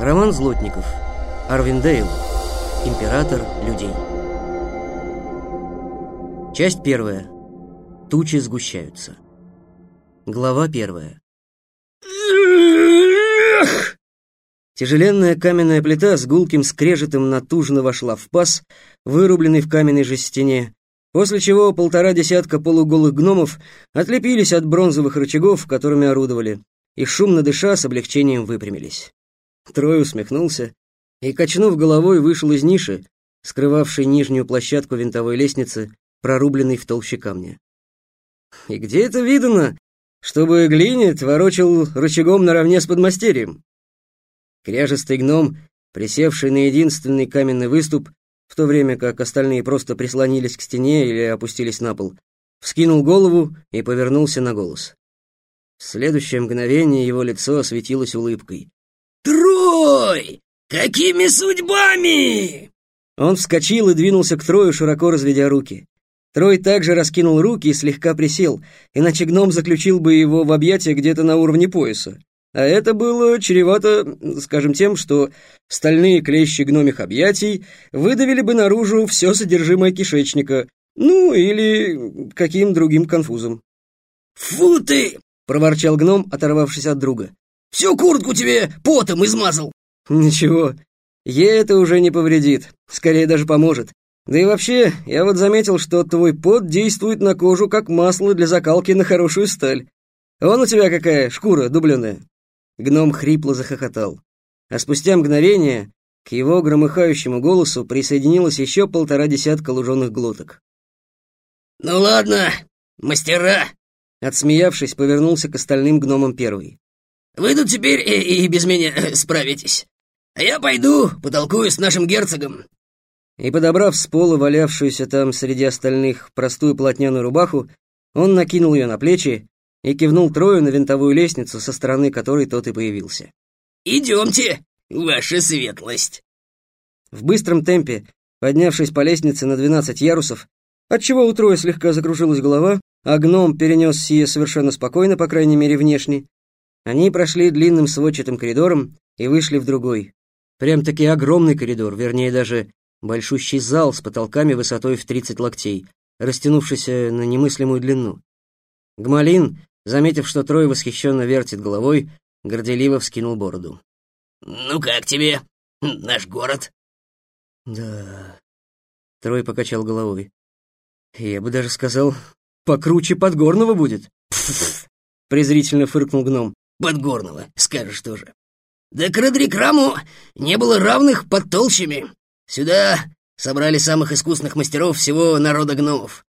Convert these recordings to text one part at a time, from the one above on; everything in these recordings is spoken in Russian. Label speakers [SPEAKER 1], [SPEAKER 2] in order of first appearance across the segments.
[SPEAKER 1] Роман Злотников. Арвиндейл. Император людей. Часть первая. Тучи сгущаются. Глава первая. Тяжеленная каменная плита с гулким скрежетом натужно вошла в паз, вырубленный в каменной же стене, после чего полтора десятка полуголых гномов отлепились от бронзовых рычагов, которыми орудовали, и, шумно дыша, с облегчением выпрямились. Трой усмехнулся и, качнув головой, вышел из ниши, скрывавшей нижнюю площадку винтовой лестницы, прорубленной в толще камня. И где это видано, чтобы глинет ворочил рычагом наравне с подмастерьем? Кряжестый гном, присевший на единственный каменный выступ, в то время как остальные просто прислонились к стене или опустились на пол, вскинул голову и повернулся на голос. В следующее мгновение его лицо осветилось улыбкой.
[SPEAKER 2] «Трой! Какими судьбами?»
[SPEAKER 1] Он вскочил и двинулся к Трою, широко разведя руки. Трой также раскинул руки и слегка присел, иначе гном заключил бы его в объятия где-то на уровне пояса. А это было чревато, скажем, тем, что стальные клещи гномих объятий выдавили бы наружу все содержимое кишечника, ну или каким другим конфузом.
[SPEAKER 2] «Фу ты!» — проворчал гном, оторвавшись от друга. «Всю куртку тебе потом измазал!»
[SPEAKER 1] «Ничего, ей это уже не повредит, скорее даже поможет. Да и вообще, я вот заметил, что твой пот действует на кожу как масло для закалки на хорошую сталь. Вон у тебя какая шкура дубленая». Гном хрипло захохотал. А спустя мгновение к его громыхающему голосу присоединилось еще полтора десятка луженых глоток.
[SPEAKER 2] «Ну ладно, мастера!»
[SPEAKER 1] Отсмеявшись, повернулся к остальным гномам первый.
[SPEAKER 2] «Вы тут теперь и, и без меня справитесь. А я пойду потолкую с нашим герцогом».
[SPEAKER 1] И, подобрав с пола валявшуюся там среди остальных простую полотняную рубаху, он накинул ее на плечи и кивнул Трою на винтовую лестницу, со стороны которой тот и появился.
[SPEAKER 2] «Идемте, ваша светлость!»
[SPEAKER 1] В быстром темпе, поднявшись по лестнице на двенадцать ярусов, отчего у Троя слегка закружилась голова, а гном перенес сие совершенно спокойно, по крайней мере внешне, они прошли длинным сводчатым коридором и вышли в другой. Прям-таки огромный коридор, вернее даже большущий зал с потолками высотой в тридцать локтей, растянувшийся на немыслимую длину. Гмалин, заметив, что Трой восхищенно вертит головой, горделиво вскинул бороду.
[SPEAKER 2] «Ну как тебе, наш город?»
[SPEAKER 1] «Да...» Трой покачал головой. «Я бы даже сказал, покруче Подгорного будет!» презрительно фыркнул гном.
[SPEAKER 2] «Подгорного, скажешь тоже. Да к Родрикраму не было равных под толщами. Сюда собрали самых искусных мастеров всего народа гномов.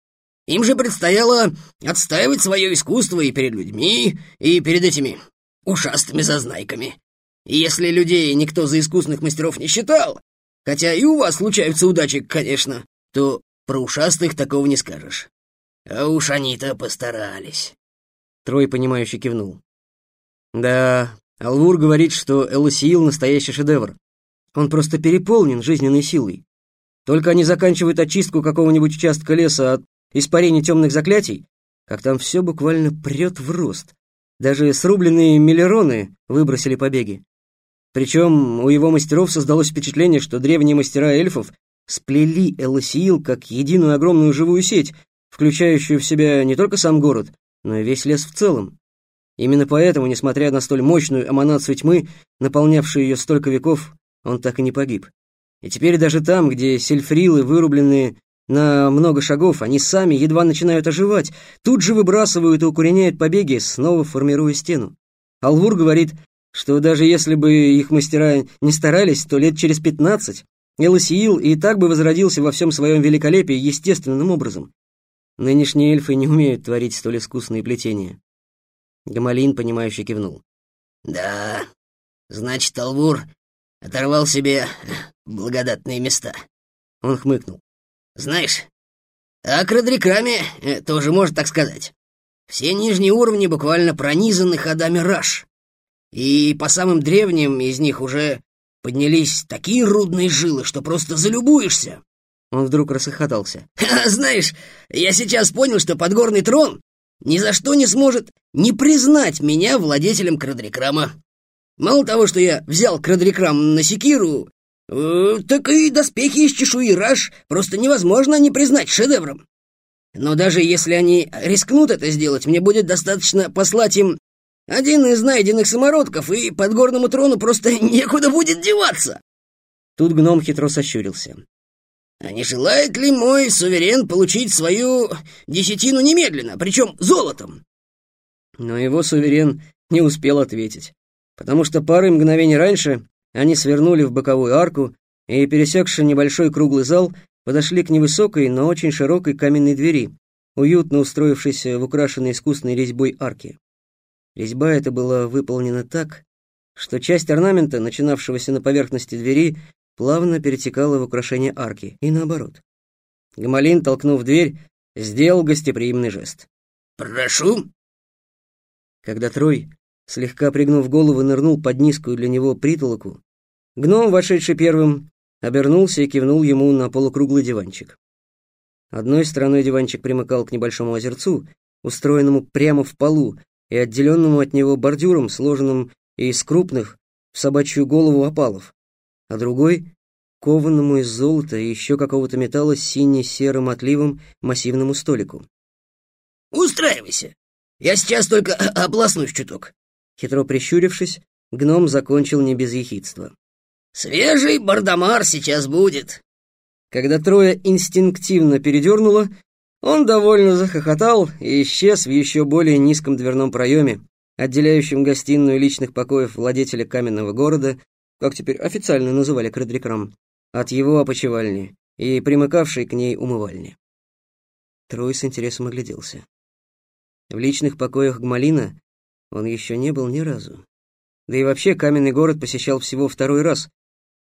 [SPEAKER 2] Им же предстояло отстаивать свое искусство и перед людьми, и перед этими ушастыми зазнайками. И если людей никто за искусных мастеров не считал, хотя и у вас случаются удачи, конечно, то про ушастых такого не скажешь. А уж они-то постарались.
[SPEAKER 1] Трой, понимающе кивнул. Да, Алвур говорит, что Элосиил — настоящий шедевр. Он просто переполнен жизненной силой. Только они заканчивают очистку какого-нибудь участка леса от испарений темных заклятий, как там все буквально прет в рост. Даже срубленные миллероны выбросили побеги. Причем у его мастеров создалось впечатление, что древние мастера эльфов сплели Элосиил как единую огромную живую сеть, включающую в себя не только сам город, но и весь лес в целом. Именно поэтому, несмотря на столь мощную эманацию тьмы, наполнявшую ее столько веков, он так и не погиб. И теперь даже там, где сельфрилы, вырубленные на много шагов, они сами едва начинают оживать, тут же выбрасывают и укореняют побеги, снова формируя стену. Алвур говорит, что даже если бы их мастера не старались, то лет через пятнадцать Элосиил и так бы возродился во всем своем великолепии естественным образом. Нынешние эльфы не умеют творить столь искусные плетения. Гамалин, понимающе кивнул.
[SPEAKER 2] «Да, значит, Алвур оторвал себе благодатные места».
[SPEAKER 1] Он хмыкнул.
[SPEAKER 2] «Знаешь, а к э, тоже можно так сказать. Все нижние уровни буквально пронизаны ходами раш. И по самым древним из них уже поднялись такие рудные жилы, что просто залюбуешься».
[SPEAKER 1] Он вдруг рассохотался.
[SPEAKER 2] «Знаешь, я сейчас понял, что подгорный трон ни за что не сможет не признать меня владетелем Крадрикрама. Мало того, что я взял крадрикрам на секиру, э, так и доспехи из чешуи раш просто невозможно не признать шедевром. Но даже если они рискнут это сделать, мне будет достаточно послать им один из найденных самородков, и подгорному трону просто некуда будет деваться.
[SPEAKER 1] Тут гном хитро сощурился.
[SPEAKER 2] А не желает ли мой суверен получить свою десятину немедленно, причем золотом?
[SPEAKER 1] Но его суверен не успел ответить, потому что пары мгновений раньше они свернули в боковую арку и, пересекши небольшой круглый зал, подошли к невысокой, но очень широкой каменной двери, уютно устроившейся в украшенной искусной резьбой арке. Резьба эта была выполнена так, что часть орнамента, начинавшегося на поверхности двери, плавно перетекала в украшение арки, и наоборот. Гамалин, толкнув дверь, сделал гостеприимный жест.
[SPEAKER 2] «Прошу!»
[SPEAKER 1] Когда Трой, слегка пригнув голову, нырнул под низкую для него притолоку, гном, вошедший первым, обернулся и кивнул ему на полукруглый диванчик. Одной стороной диванчик примыкал к небольшому озерцу, устроенному прямо в полу и отделенному от него бордюром, сложенным из крупных в собачью голову опалов, а другой — кованому из золота и еще какого-то металла с сине-серым отливом массивному столику.
[SPEAKER 2] «Устраивайся. Я сейчас только обласнусь чуток».
[SPEAKER 1] Хитро прищурившись, гном закончил не без ехидства.
[SPEAKER 2] «Свежий бардамар сейчас будет».
[SPEAKER 1] Когда трое инстинктивно передернуло, он довольно захохотал и исчез в еще более низком дверном проеме, отделяющем гостиную личных покоев владетеля каменного города как теперь официально называли Кредрикрам, от его опочивальни и примыкавшей к ней умывальни. Трой с интересом огляделся. В личных покоях Гмалина он еще не был ни разу. Да и вообще каменный город посещал всего второй раз,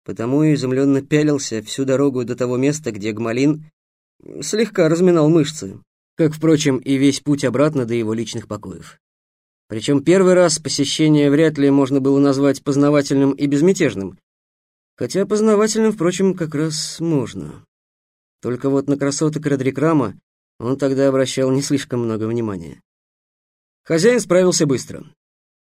[SPEAKER 1] потому и изумленно пялился всю дорогу до того места, где Гмалин слегка разминал мышцы, как, впрочем, и весь путь обратно до его личных покоев. Причем первый раз посещение вряд ли можно было назвать познавательным и безмятежным. Хотя познавательным, впрочем, как раз можно. Только вот на красоты Кредрикрама он тогда обращал не слишком много внимания. Хозяин справился быстро.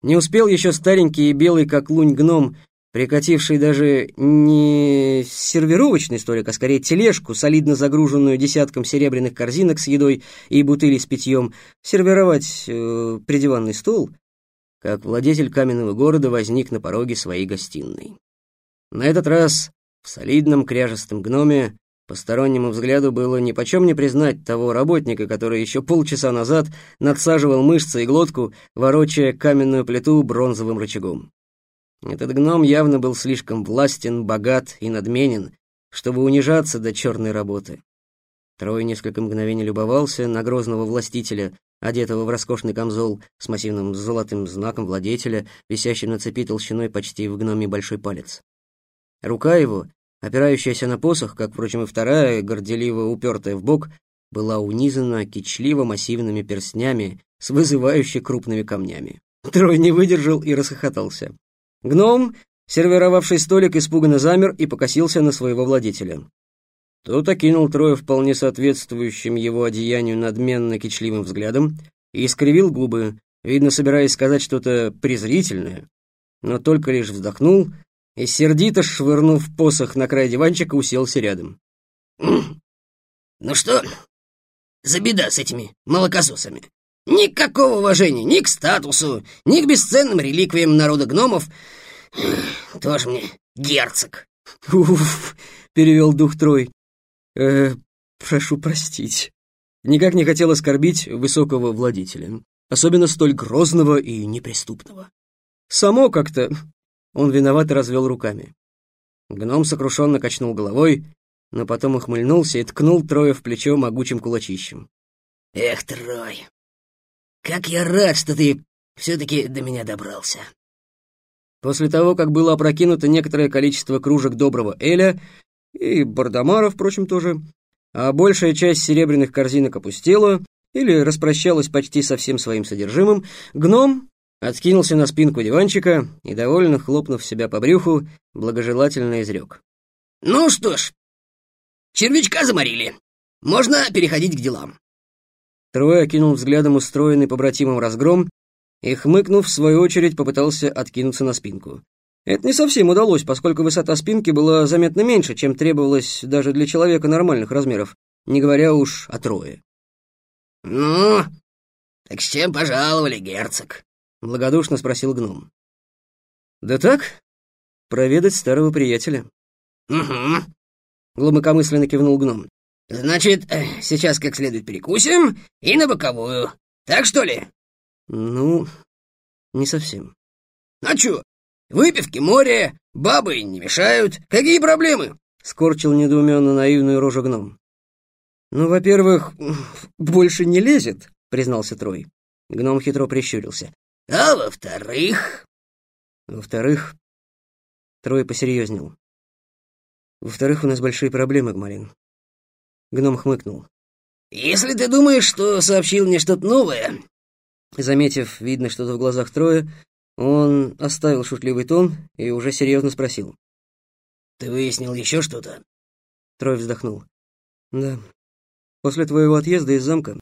[SPEAKER 1] Не успел еще старенький и белый, как лунь, гном прикативший даже не сервировочный столик, а скорее тележку, солидно загруженную десятком серебряных корзинок с едой и бутылей с питьем, сервировать э, придиванный стол, как владетель каменного города возник на пороге своей гостиной. На этот раз в солидном кряжестом гноме постороннему взгляду было нипочем не признать того работника, который еще полчаса назад надсаживал мышцы и глотку, ворочая каменную плиту бронзовым рычагом. Этот гном явно был слишком властен, богат и надменен, чтобы унижаться до черной работы. Трой несколько мгновений любовался на грозного властителя, одетого в роскошный камзол с массивным золотым знаком владетеля, висящим на цепи толщиной почти в гноме большой палец. Рука его, опирающаяся на посох, как, впрочем, и вторая, горделиво упертая в бок, была унизана кичливо массивными перстнями с вызывающе крупными камнями. Трой не выдержал и расхохотался. Гном, сервировавший столик, испуганно замер и покосился на своего владетеля. Тот окинул Троя вполне соответствующим его одеянию надменно-кичливым взглядом и искривил губы, видно, собираясь сказать что-то презрительное, но только лишь вздохнул и, сердито швырнув посох на край диванчика, уселся рядом.
[SPEAKER 2] «Ну что за беда с этими молокососами? Никакого уважения ни к статусу, ни к бесценным реликвиям народа гномов. Тоже мне герцог.
[SPEAKER 1] Уф, перевел дух Трой. Э, прошу простить. Никак не хотел оскорбить высокого владителя, особенно столь грозного и неприступного. Само как-то... Он виновато развел руками. Гном сокрушенно качнул головой, но потом ухмыльнулся и ткнул Троя в плечо могучим кулачищем.
[SPEAKER 2] «Эх, Трой, как я рад, что ты все-таки до меня добрался.
[SPEAKER 1] После того, как было опрокинуто некоторое количество кружек доброго Эля, и Бардамара, впрочем, тоже, а большая часть серебряных корзинок опустела или распрощалась почти со всем своим содержимым, гном откинулся на спинку диванчика и, довольно хлопнув себя по брюху, благожелательно изрек.
[SPEAKER 2] «Ну что ж, червячка заморили. Можно переходить к делам.
[SPEAKER 1] Трой окинул взглядом устроенный побратимом разгром и, хмыкнув, в свою очередь попытался откинуться на спинку. Это не совсем удалось, поскольку высота спинки была заметно меньше, чем требовалось даже для человека нормальных размеров, не говоря уж о трое.
[SPEAKER 2] «Ну, так с чем пожаловали, герцог?»
[SPEAKER 1] — благодушно спросил гном. «Да так, проведать старого приятеля».
[SPEAKER 2] «Угу», —
[SPEAKER 1] глубокомысленно кивнул гном.
[SPEAKER 2] «Значит, э, сейчас как следует перекусим и на боковую. Так что ли?»
[SPEAKER 1] «Ну, не совсем».
[SPEAKER 2] «А чё? Выпивки, море, бабы не мешают. Какие проблемы?»
[SPEAKER 1] — скорчил недоуменно наивную рожу гном. «Ну, во-первых, больше не лезет», — признался Трой. Гном хитро прищурился.
[SPEAKER 2] «А во-вторых...»
[SPEAKER 1] «Во-вторых...» Трой посерьезнел. «Во-вторых, у нас большие проблемы, Гмалин». Гном хмыкнул.
[SPEAKER 2] «Если ты думаешь, что сообщил мне что-то новое...»
[SPEAKER 1] Заметив, видно что-то в глазах Троя, он оставил шутливый тон и уже серьезно спросил.
[SPEAKER 2] «Ты выяснил еще что-то?»
[SPEAKER 1] Трой вздохнул. «Да. После твоего отъезда из замка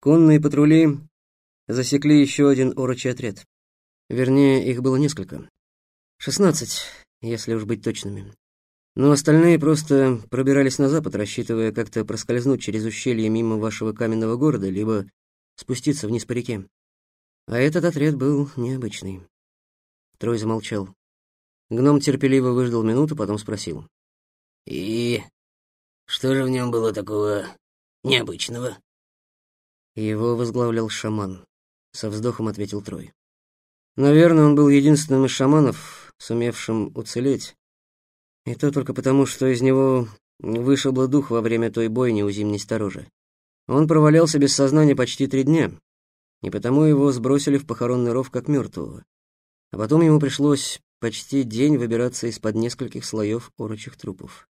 [SPEAKER 1] конные патрули засекли еще один орочий отряд. Вернее, их было несколько. Шестнадцать, если уж быть точными. Но остальные просто пробирались на запад, рассчитывая как-то проскользнуть через ущелье мимо вашего каменного города, либо спуститься вниз по реке. А этот отряд был необычный. Трой замолчал. Гном терпеливо выждал минуту, потом спросил.
[SPEAKER 2] «И что же в нем было такого необычного?»
[SPEAKER 1] Его возглавлял шаман. Со вздохом ответил Трой. Наверное, он был единственным из шаманов, сумевшим уцелеть. И то только потому, что из него вышибло дух во время той бойни у зимней сторожи. Он провалялся без сознания почти три дня, и потому его сбросили в похоронный ров как мертвого. А потом ему пришлось почти день выбираться из-под нескольких слоев орочих трупов.